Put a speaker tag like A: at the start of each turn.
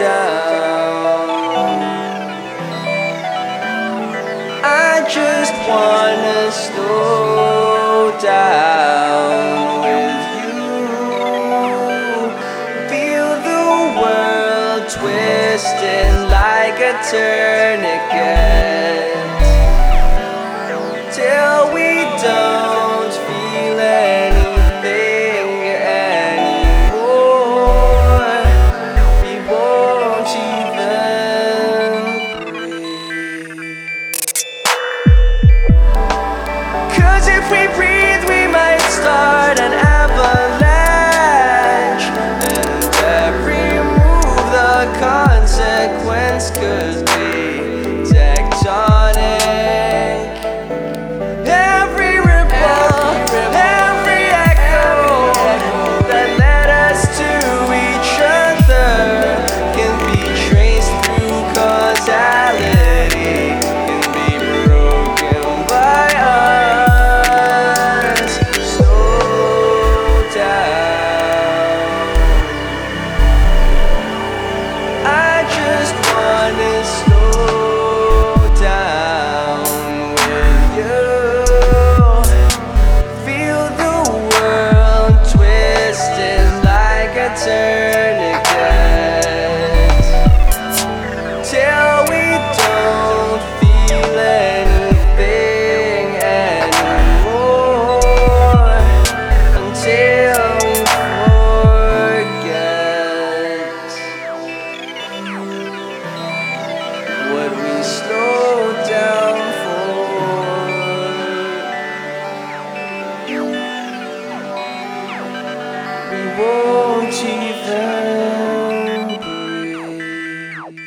A: down. I just wanna slow down with you. Feel the world twisting like a tourniquet. won't even breathe.